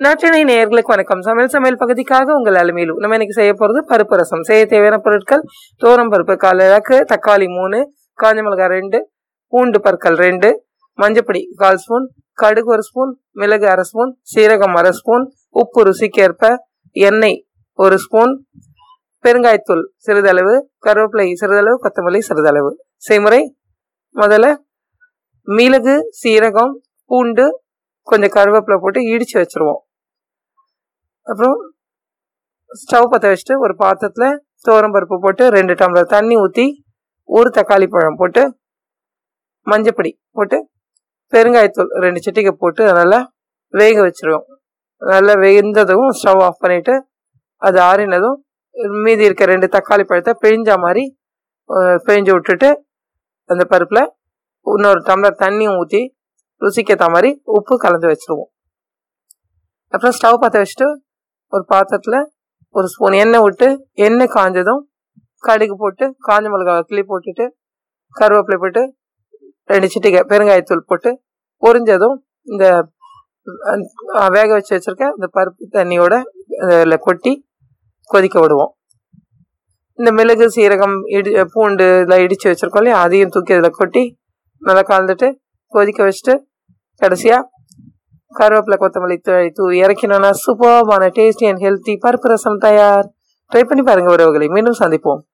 நாட்டினை நேயர்களுக்கு வணக்கம். சமையல் சமையல் பகுதிக்காக உங்கள் அலுமையிலும் நம்ம இன்னைக்கு செய்ய போகிறது பருப்பு ரசம். செய்ய தேவையான பொருட்கள் தோரம் பருப்பு கால் இலக்கு தக்காளி மூணு காஞ்ச மிளகாய் ரெண்டு பூண்டு பற்கள் ரெண்டு மஞ்சப்பொடி கால் ஸ்பூன் கடுகு ஒரு ஸ்பூன் மிளகு அரை ஸ்பூன் சீரகம் அரை ஸ்பூன் உப்பு ருசிக்கேற்ப எண்ணெய் ஒரு ஸ்பூன் பெருங்காயத்தூள் சிறிதளவு கருவேப்பிலை சிறிதளவு கொத்தமல்லி சிறிதளவு. செய்முறை முதல்ல மிளகு சீரகம் பூண்டு கொஞ்சம் கருவேப்பிலை போட்டு இடித்து வச்சுருவோம். அப்புறம் ஸ்டவ் பற்ற வச்சுட்டு ஒரு பாத்திரத்தில் துவரம் பருப்பு போட்டு ரெண்டு டம்ளர் தண்ணி ஊற்றி ஒரு தக்காளி பழம் போட்டு மஞ்சப்பொடி போட்டு பெருங்காயத்தூள் ரெண்டு சட்டிக்கை போட்டு நல்லா வேக வச்சுருவோம். நல்லா வெந்ததும் ஸ்டவ் ஆஃப் பண்ணிவிட்டு அது ஆறினதும் மீதி இருக்க ரெண்டு தக்காளி பழத்தை பிழிஞ்ச மாதிரி பிழிஞ்சு விட்டுட்டு அந்த பருப்பில் இன்னொரு டம்ளர் தண்ணியும் ஊற்றி ருசிக்கேற்ற மாதிரி உப்பு கலந்து வச்சுருவோம். அப்புறம் ஸ்டவ் பற்ற வச்சுட்டு ஒரு பாத்திரத்தில் ஒரு ஸ்பூன் எண்ணெய் விட்டு எண்ணெய் காஞ்சதும் கடுகு போட்டு காஞ்ச மிளகா கிளி போட்டுட்டு கருவேப்பிலை போட்டு ரெண்டு சிட்டிகை பெருங்காயத்தூள் போட்டு பொரிஞ்சதும் இந்த வேக வச்சு வச்சுருக்க இந்த பருப்பு தண்ணியோட அதில் கொட்டி கொதிக்க விடுவோம். இந்த மிளகு சீரகம் இடி பூண்டு இதெல்லாம் இடித்து வச்சுருக்கோம் இல்லையா? அதையும் தூக்கி அதில் கொட்டி நல்லா கலந்துட்டு கொதிக்க வச்சுட்டு கடைசியாக கருவேப்பிலை கொத்தமல்லி தூ இறக்கினோன்னா சூப்பர்பான டேஸ்டி அண்ட் ஹெல்த்தி பருப்பு ரசம் தயார். ட்ரை பண்ணி பாருங்கள் உறவுகளை. மீண்டும் சந்திப்போம்.